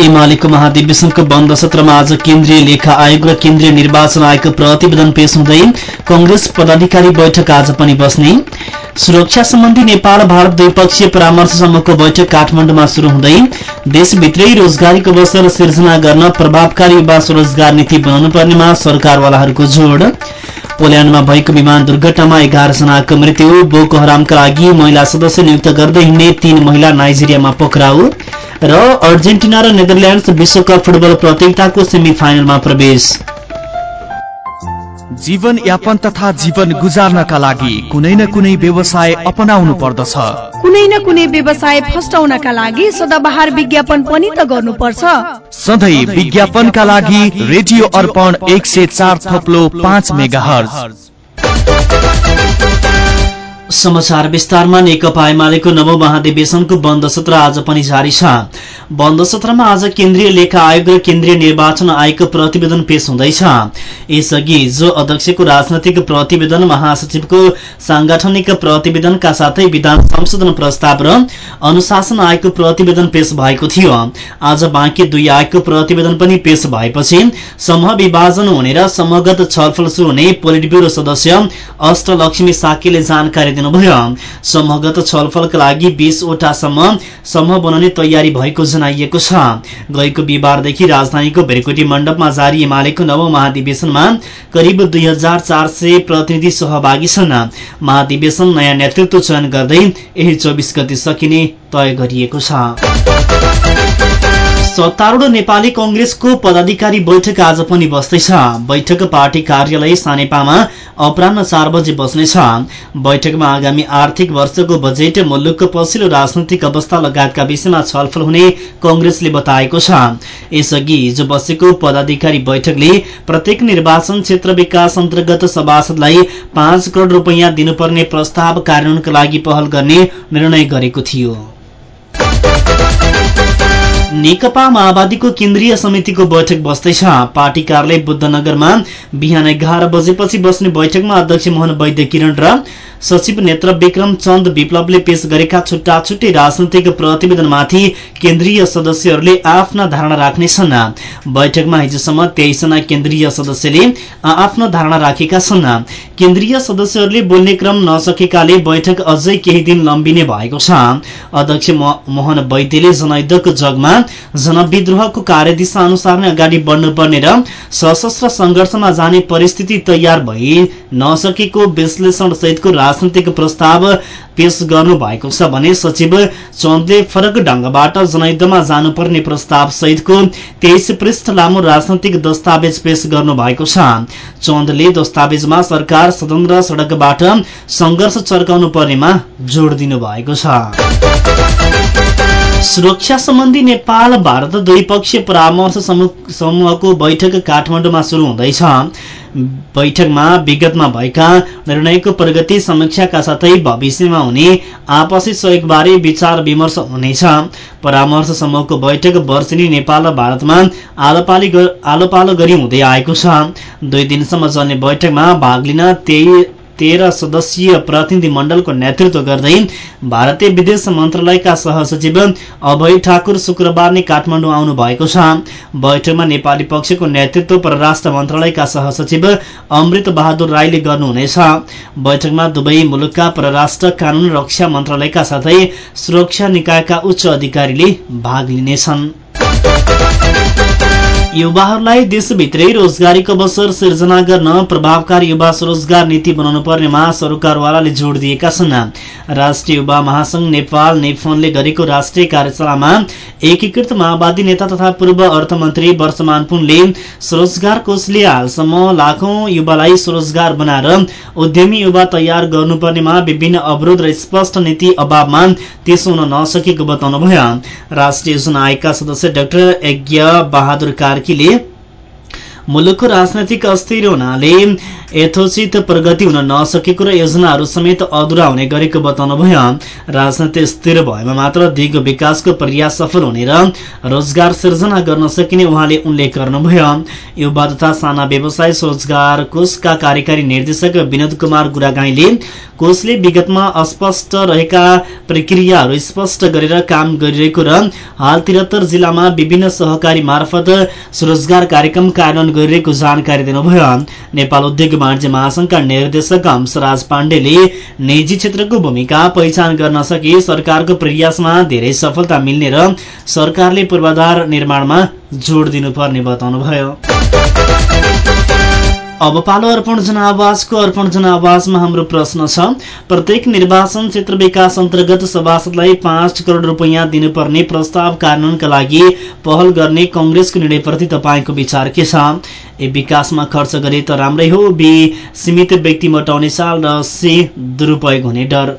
एमालेको महाधिवेशनको बन्द सत्रमा आज केन्द्रीय लेखा आयोग र केन्द्रीय निर्वाचन आयोगको प्रतिवेदन पेश हुँदै कंग्रेस पदाधिकारी बैठक आज पनि बस्ने। सुरक्षा सम्बन्धी नेपाल भारत द्विपक्षीय परामर्शसम्मको बैठक काठमाडौँमा शुरू हुँदै देशभित्रै रोजगारीको अवसर सिर्जना गर्न प्रभावकारी युवा स्वरोजगार नीति बनाउनु पर्नेमा सरकारवालाहरूको जोड। पोल्याण्डमा भएको विमान दुर्घटनामा एघार जनाको मृत्यु बोको हरामका लागि महिला सदस्य नियुक्त गर्दै हिँड्ने तीन महिला नाइजेरियामा पक्राउ। र अर्जेन्टिना र नेदरल्याण्ड्स विश्वकप फुटबल प्रतियोगिताको सेमी फाइनलमा प्रवेश। जीवन यापन तथा जीवन गुजार्नका लागि कुनै न कुनै व्यवसाय अपनाउनु पर्दछ। कुनै न कुनै व्यवसाय फस्टाउनका लागि सदाबहार विज्ञापन पनि त गर्नुपर्छ। सधैँ विज्ञापनका लागि रेडियो अर्पण एक सय चार थप्लो पाँच मेगा समाचार विस्तारमा नेकपा एमालेको नवौं महाधिवेशनको बन्द सत्र आज पनि जारी छ। बन्द सत्रमा आज केन्द्रीय लेखा आयोग र केन्द्रीय निर्वाचन आयोगको प्रतिवेदन पेश हुँदैछ। यसअघि जो अध्यक्षको राजनैतिक प्रतिवेदन महासचिवको सांगठनिक प्रतिवेदनका साथै विधान संशोधन प्रस्ताव र अनुशासन आयोगको प्रतिवेदन पेश भएको थियो। आज बाँकी दुई आयोगको प्रतिवेदन पनि पेश भएपछि समूह विभाजन हुने र समूहगत छलफल शुरू हुने पोलिट ब्युरो सदस्य अष्टलक्ष्मी साकेले जानकारी दिनुभयो समूहगत छलफलका लागि बीसवटासम्म समूह बनाउने तयारी भएको जनाइएको छ। गएको बिहिबारदेखि राजधानीको भेरकोटी मण्डपमा जारी एमालेको नव महाधिवेशनमा करिब दुई प्रतिनिधि सहभागी छन्। महाधिवेशन नयाँ नेतृत्व चयन गर्दै यही चौबिस गति सकिने तय गरिएको छ। सत्तारूढ़ नेपाली कंग्रेसको पदाधिकारी बैठक आज पनि बस्दैछ। बैठक पार्टी कार्यालय सानेपामा अपरान्न चार बजे बस्नेछ। बैठकमा आगामी आर्थिक वर्षको बजेट मुलुकको पछिल्लो राजनैतिक अवस्था लगायतका विषयमा छलफल हुने कंग्रेसले बताएको छ। यसअघि हिजो बसेको पदाधिकारी बैठकले प्रत्येक निर्वाचन क्षेत्र विकास अन्तर्गत सभासदलाई पाँच करोड़ रूपियाँ दिनुपर्ने प्रस्ताव कार्यान्वयनका लागि पहल गर्ने निर्णय गरेको थियो। नेकपा माओवादीको केन्द्रीय समितिको बैठक बस्दैछ। पार्टी कार्यालय बुद्धनगरमा बिहान एघार बजेपछि बस्ने बैठकमा अध्यक्ष मोहन वैद्य किरण र सचिव नेत्र विक्रम चन्द विप्लवले पेश गरेका छुट्टा छुट्टै राजनैतिक प्रतिवेदनमाथि केन्द्रीय सदस्यहरूले आफ्ना धारणा राख्नेछन्। बैठकमा हिजोसम्म तेइसजना केन्द्रीय सदस्यले आफ्नो धारणा राखेका छन्। केन्द्रीय सदस्यहरूले बोल्ने क्रम नसकेकाले बैठक अझै केही दिन लम्बिने भएको छ। अध्यक्ष मोहन वैद्यले जनयुद्धको जगमा जनविद्रोहको कार्यदिशा अनुसार नै अगाडि बढ्नुपर्ने र सशस्त्र संघर्षमा जाने परिस्थिति तयार भई नसकेको विश्लेषण सहितको राजनैतिक प्रस्ताव पेश गर्नु भएको छ भने सचिव चन्दले फरक ढंगबाट जनयुद्धमा जानुपर्ने प्रस्ताव सहितको तेइस पृष्ठ लामो राजनैतिक दस्तावेज पेश गर्नु भएको छ। चन्दले दस्तावेजमा सरकार सदन र सड़कबाट संघर्ष चर्काउनु पर्नेमा जोड़ दिनु भएको छ। सुरक्षा सम्बन्धी नेपाल भारत द्विपक्षीय परामर्श समूहको बैठक काठमाडौँमा शुरू हुँदैछ। बैठकमा विगतमा भएका निर्णयको प्रगति समीक्षाका साथै भविष्यमा हुने आपसी सहयोगबारे विचार विमर्श हुनेछ। परामर्श समूहको बैठक वर्षेनी नेपाल र भारतमा आलो पालो गरी हुँदै आएको छ। दुई दिनसम्म चल्ने बैठकमा भाग लिन तेह्र सदस्यीय प्रतिनिधि मण्डलको नेतृत्व गर्दै भारतीय विदेश मन्त्रालयका सहसचिव अभय ठाकुर शुक्रबार नै काठमाडौँ आउनु भएको छ। बैठकमा नेपाली पक्षको नेतृत्व परराष्ट्र मन्त्रालयका सहसचिव अमृत बहादुर राईले गर्नुहुनेछ। बैठकमा दुवै मुलुकका परराष्ट्र कानून रक्षा मन्त्रालयका साथै सुरक्षा निकायका उच्च अधिकारीले भाग लिनेछन्। युवाहरूलाई देशभित्रै रोजगारीको अवसर सिर्जना गर्न प्रभावकारी युवा स्वरोजगार नीति बनाउनु पर्नेमा सरकारवालाले जोड़ दिएका छन्। राष्ट्रिय युवा महासंघ नेपाल नेफोनले गरेको राष्ट्रिय कार्यशालामा एकीकृत माओवादी नेता तथा पूर्व अर्थमन्त्री वर्षमान पुनले स्वरोजगार कोषले हालसम्म लाखौं युवालाई स्वरोजगार बनाएर उद्यमी युवा तयार गर्नुपर्नेमा विभिन्न अवरोध र स्पष्ट नीति अभावमा त्यसो हुन नसकेको बताउनुभयो। राष्ट्रिय योजना आयोगका सदस्य डाक्टर यज्ञ बहादुर कार्कीले मुलुकको राजनैतिक अस्थिर हुनाले यथोचित प्रगति हुन नसकेको र योजनाहरू समेत अधुरा हुने गरेको बताउनुभयो। राजनीति स्थिर भएमा मात्र दिगो विकासको प्रयास सफल हुने र रोजगार सिर्जना गर्न सकिने उहाँले उल्लेख गर्नुभयो। युवा तथा साना व्यवसाय रोजगार कोषका कार्यकारी निर्देशक विनोद कुमार गुरागाईले कोषले विगतमा अस्पष्ट रहेका प्रक्रियाहरू स्पष्ट गरेर काम गरिरहेको र हाल त्रिहत्तर जिल्लामा विभिन्न सहकारी मार्फत स्वरोजगार कार्यक्रम कार्यान्वयन गरिरहेको जानकारी दिनुभयो। नेपाल उद्योग वाणिज्य महासंघका निर्देशक हंसराज पाण्डेले निजी क्षेत्रको भूमिका पहिचान गर्न सके सरकारको प्रयासमा धेरै सफलता मिल्ने र सरकारले पूर्वाधार निर्माणमा जोड दिनुपर्ने बताउनुभयो। अब पालो अर्पण जनावासको अर्पण जनावासमा हाम्रो प्रश्न छ। प्रत्येक निर्वाचन क्षेत्र विकास अन्तर्गत सभासदलाई पाँच करोड़ रुपियाँ दिनुपर्ने प्रस्ताव कार्यान्वयनका लागि पहल गर्ने कंग्रेसको निर्णयप्रति तपाईँको विचार के छ? ए विकासमा खर्च गरे त राम्रै हो। बी सीमित व्यक्ति मटाउने साल र सी दुरुपयोग हुने डर।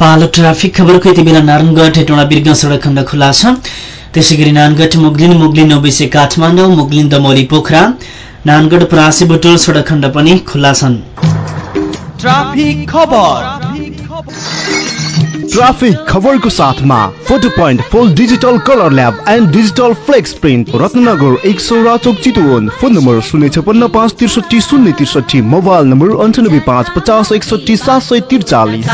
पालो ट्राफिक खबरको यति बेला नारायणगढ हेटौँडा बिर्ग सडक खण्ड खुल्ला छ। त्यसै गरी नानगढ मुगलिन मुगलिन नौबिसे काठमाडौँ मुगलिन दमोली पोखरा नानगढ परासी बुटोल सडक खण्ड पनि खुल्ला छन्। ट्राफिक खबर। ट्राफिक खबरको साथमा photo point full digital colour lab and digital flex print Ratnanagar एक सौ राचोक चितवन। फोन नम्बर शून्य छपन्न पाँच त्रिसठी शून्य त्रिसठी मोबाइल नम्बर अन्ठानब्बे पाँच पचास एकसठी सात सय त्रिचालिस।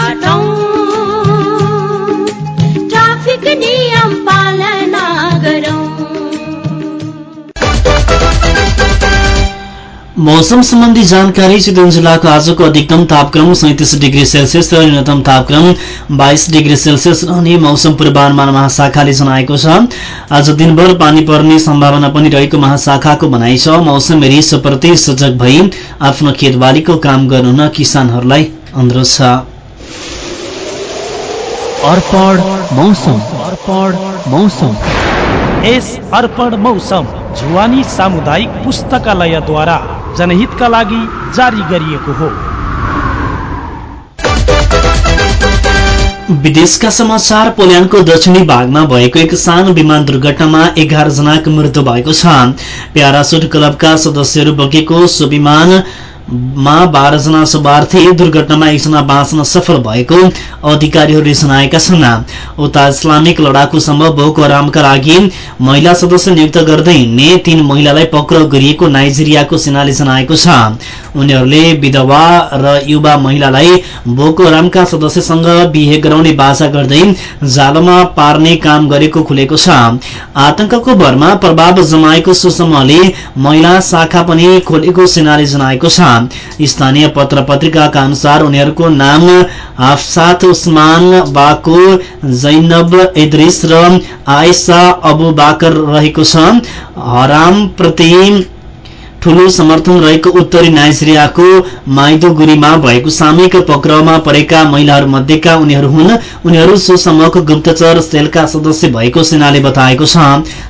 मौसम सम्बन्धी जानकारी चितवन जिल्लाको आजको अधिकतम तापक्रम सैतिस डिग्री सेल्सियस र न्यूनतम तापक्रम बाइस डिग्री सेल्सियस रहने मौसम पूर्वानुमान महाशाखाले जनाएको छ। आज दिनभर पानी पर्ने सम्भावना पनि रहेको महाशाखाको भनाइ छ। मौसम रिसप्रति सजग भई आफ्नो खेतबालीको काम गर्नुहुन किसानहरूलाई अनुरोध छ। अर्पण मौसम। अर्पण मौसम। यस अर्पण मौसम जुवानी सामुदायिक पुस्तकालयद्वारा। जनहितका लागि जारी गरिएको हो। विदेशका समाचार पोल्यान्डको दक्षिणी भागमा भएको एक सानो विमान दुर्घटनामा एघार जनाको मृत्यु भएको छ। प्यारासुट क्लबका सदस्यहरू बोकेको सो विमान मा बाह्र जना सवार थिए दुर्घटनामा एकजना बाँच्न सफल भएको अधिकारीहरूले जनाएका छन्। उता इस्लामिक लडाकु समूह बोको हरामका लागि महिला सदस्य नियुक्त गर्दै हिँड्ने तीन महिलालाई पक्राउ गरिएको नाइजेरियाको सेनाले जनाएको छ। उनीहरूले विधवा र युवा महिलालाई बोको हरामका सदस्यसँग बिहे गराउने बाजा गर्दै जालोमा पार्ने काम गरेको खुलेको छ। आतंकको भरमा प्रभाव जमाएको सो समूहले महिला शाखा पनि खोलेको सेनाले जनाएको छ। स्थानीय पत्र पत्रिकाका अनुसार उनीहरूको नाम हाफसाथ उस्मान बाको जैनब इद्रिस र आयसा अबु बाकर रहेको छ। हराम प्रति ठूलो समर्थन रहेको उत्तरी नाइजेरियाको माइदोगुरीमा भएको सामूहिक पक्राउमा परेका महिलाहरू मध्येका उनीहरू हुन्। उनीहरू सो समूहको गुप्तचर सेलका सदस्य भएको सेनाले बताएको छ।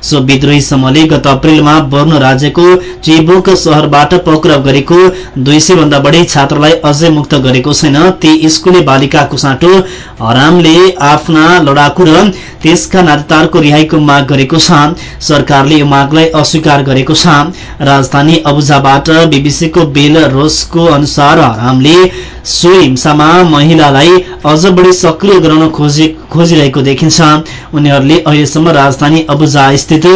सो विद्रोही समूहले गत अप्रेलमा बोर्नो राज्यको चेबोक शहरबाट पक्राउ गरेको दुई सय भन्दा बढी छात्रलाई अझै मुक्त गरेको छैन। ती स्कुले बालिकाको साटो हरामले आफ्ना लडाकु र त्यसका नातेदारको रिहाईको माग गरेको छ। सरकारले यो मागलाई अस्वीकार गरेको छ। राजधानी अबुजाबाट बीबीसीको बेल रोसको अनुसार हरामले सो हिंसामा महिलालाई अझ बढी सक्रिय गराउन खोजी खोजिरहेको देखिन्छ। उनीहरूले अहिलेसम्म राजधानी अबुजा स्थित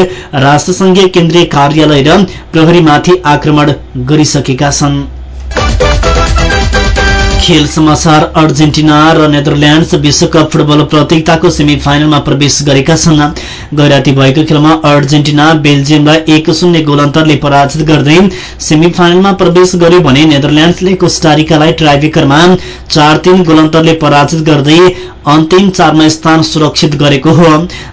राष्ट्रसंघीय केन्द्रीय कार्यालय र प्रहरीमाथि आक्रमण गरिसकेका छन्। खेल समाचार अर्जेन्टिना र नेदरल्याण्ड्स विश्वकप फुटबल प्रतियोगिताको सेमी फाइनलमा प्रवेश गरेका छन्। गैराती भएको खेलमा अर्जेन्टिना बेल्जियमलाई एक शून्य गोल अन्तरले पराजित गर्दै सेमी फाइनलमा प्रवेश गर्यो भने नेदरल्याण्ड्सले कोस्टारिकालाई ट्राइबेकरमा चार तीन गोल अन्तरले पराजित गर्दै अन्तिम चारमा स्थान सुरक्षित गरेको हो।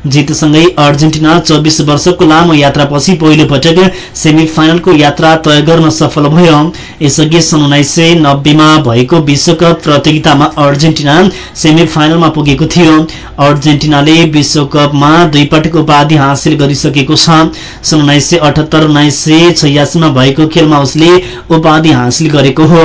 जितसँगै अर्जेन्टिना चौबिस वर्षको लामो यात्रापछि पहिलो पटक सेमी फाइनलको यात्रा तय गर्न सफल भयो। यसअघि सन् उन्नाइस सय नब्बेमा भएको विश्वकप प्रतियोगितामा अर्जेन्टिना सेमी फाइनलमा पुगेको थियो। अर्जेन्टिनाले विश्वकपमा दुई पटक उपाधि हासिल गरिसकेको छ। सन् उन्नाइस सय अठहत्तर उन्नाइस सय छयासीमा भएको खेलमा उसले उपाधि हासिल गरेको हो।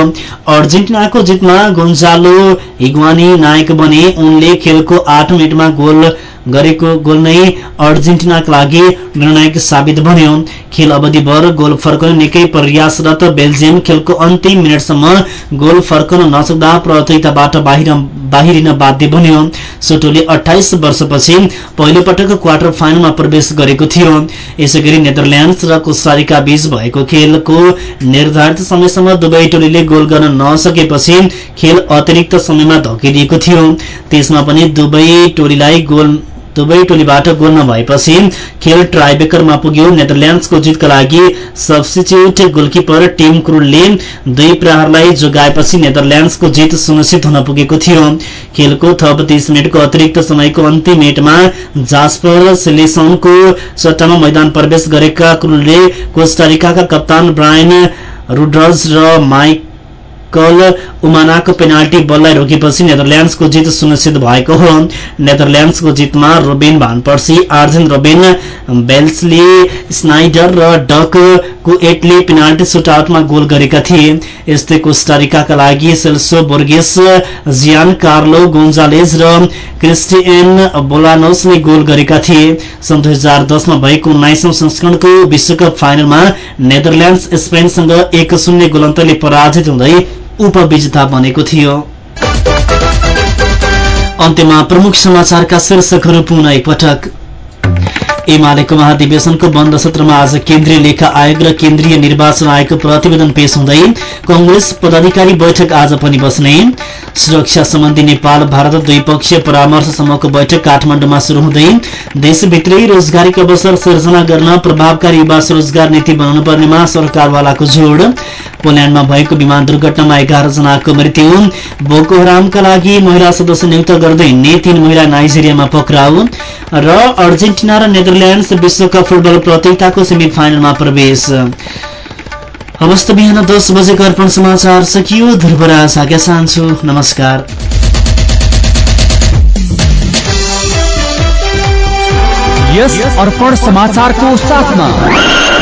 अर्जेन्टिनाको जितमा गोन्जालो हिग्वानी नायक बने। उनले खेलको आठ मिनटमा गोल गरेको गोल नै अर्जेन्टिनाका लागि निर्णायक साबित बन्यो। खेल अवधिभर गोल फर्कन निकै प्रयासरत बेल्जियम खेलको अन्तिम मिनटसम्म गोल फर्कन नसक्दा प्रतियोगिताबाट बाहिरिन बाध्य बन्यो। सोटोले अठाइस वर्षपछि पहिलो पटक क्वार्टर फाइनलमा प्रवेश गरेको थियो। यसै गरी नेदरल्याण्ड्स र कोस्टारिका बीच भएको खेलको निर्धारित समयसम्म दुवै टोलीले गोल गर्न नसकेपछि खेल अतिरिक्त समयमा धकेलिएको थियो। त्यसमा पनि दुवै टोलीलाई गोल दुवै टोलीबाट गोल नभएपछि खेल ट्राइबेकरमा पुग्यो। नेदरल्याण्ड्सको जितका लागि सब्सिच्युट गोलकिपर टिम क्रुलले दुई प्रहारलाई जोगाएपछि नेदरल्याण्ड्सको जित सुनिश्चित हुन पुगेको थियो। खेलको थप तीस मिनटको अतिरिक्त समयको अन्तिम मिनटमा जास्पर सिलेसनको सट्टामा मैदान प्रवेश गरेका क्रुलले कोस्टारिकाका कप्तान ब्रायन रुड्रज र माइक कल उमानाको पेनाल्टी बललाई रोकेपछि नेदरल्याण्ड्सको जित सुनिश्चित भएको हो। नेदरल्याण्ड्सको जितमा Robin van Persie Arjen Robben Wesley Sneijder र डक कुएटले पेनाल्टी सुटआउटमा गोल गरेका थिए। यस्तै कोस्टारिकाका लागि सेल्सो बोर्गेस जियान कार्लो गोन्जालेज र क्रिस्टियन बोलानोसले गोल गरेका थिए। सन् दुई हजार दसमा भएको उन्नाइसौं संस्करणको विश्वकप फाइनलमा नेदरल्याण्ड्स स्पेनसँग एक शून्य गोलन्तले पराजित हुँदै उपविजेता बनेको थियो। अन्त्यमा प्रमुख समाचारका शीर्षकहरू पुनः एकपटक। एमालेको महाधिवेशनको बन्द सत्रमा आज केन्द्रीय लेखा आयोग र केन्द्रीय निर्वाचन आयोगको प्रतिवेदन पेश हुँदै कंग्रेस पदाधिकारी बैठक आज पनि बस्ने। सुरक्षा सम्बन्धी नेपाल भारत द्विपक्षीय परामर्श समूहको बैठक काठमाडौँमा शुरू हुँदै देशभित्रै रोजगारीको अवसर सिर्जना गर्न प्रभावकारी युवा रोजगार नीति बनाउनु पर्नेमा सरकारवालाको जोड। पोल्याण्डमा भएको विमान दुर्घटनामा एघार जनाको मृत्यु। बोको हरामका लागि महिला सदस्य नियुक्त गर्दै हिँड्ने तीन महिला नाइजेरियामा पक्राउ। र अर्जेन्टिना र नेदरल्याण्ड्स विश्वकप फुटबल प्रतियोगिताको सेमी फाइनलमा प्रवेश। अवस्थ बिहान दस बजेको अर्पण समाचार सकियो। ध्रुवराज आज्ञा चाहन्छु नमस्कार। यस अर्पण समाचारको साथमा